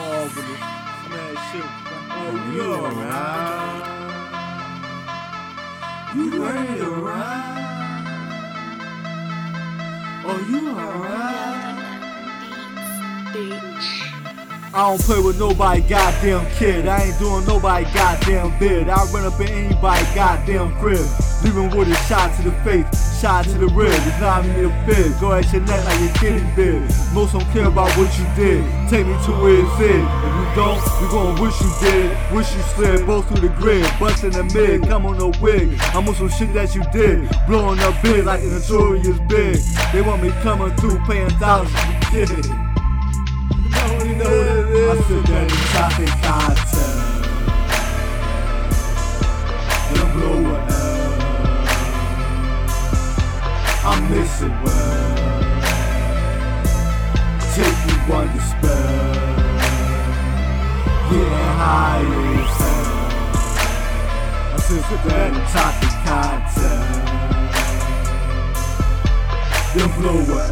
marvelous. Smash shit. Oh, you alright? You ready to ride? Oh, you alright? I don't play with nobody goddamn kid. I ain't doing nobody goddamn bid. I run up in anybody goddamn crib. Leaving with a shot to the face, shot to the rib. It's not me to fit. Go at your neck like your kitty did. Most don't care about what you did. Take me to where it's in. If you don't, we gon' wish you did. Wish you slid both through the grid. Bust in the mid, come on no wig. I'm on some shit that you did. Blowing up big like the notorious big. They want me coming through paying thousands for blow up. I miss it well. Take you one to spell. Getting high as hell. I sit there and chocolate cocktail. Then blow up.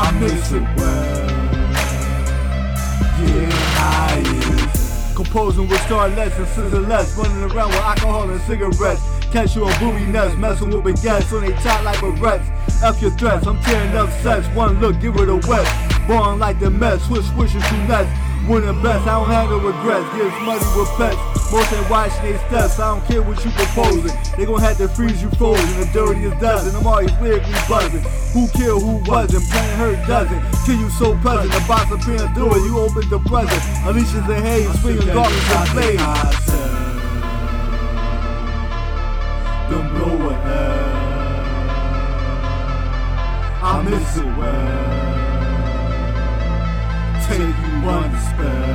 I miss it well. Is. Composing with starlets and scissorlets, running around with alcohol and cigarettes. Catch you on booby nuts, messing with baguettes on they top like barrettes. F your threats, I'm tearing up sets. One look, give it a wet. Born like the mess, switch swishing Winning best, I don't have no regrets. Get money with pets. Most ain't watching they steps. I don't care what you proposing. They gon' have to freeze you frozen. The dirtiest dozen. I'm always lyrically buzzing. Who killed, who wasn't? Playing hurt doesn't. Kill you so pleasant. The box of being through it. You open the present. Alicia's the haze. Swinging garbage and flames. Uh, don't blow uh, it I miss it well. One spell.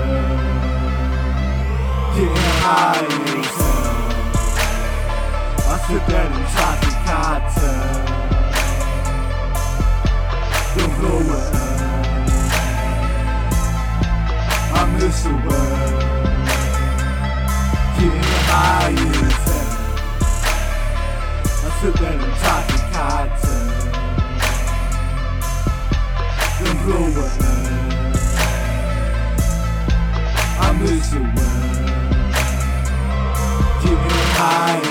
High as hell. I sit there and chocolate cocktail. Don't blow it I miss it well. Getting high as hell. I sit there and chocolate cocktail. Don't blow it I miss it well. Getting high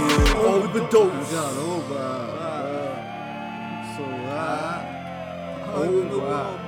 overdose. Got over. So high. Wall,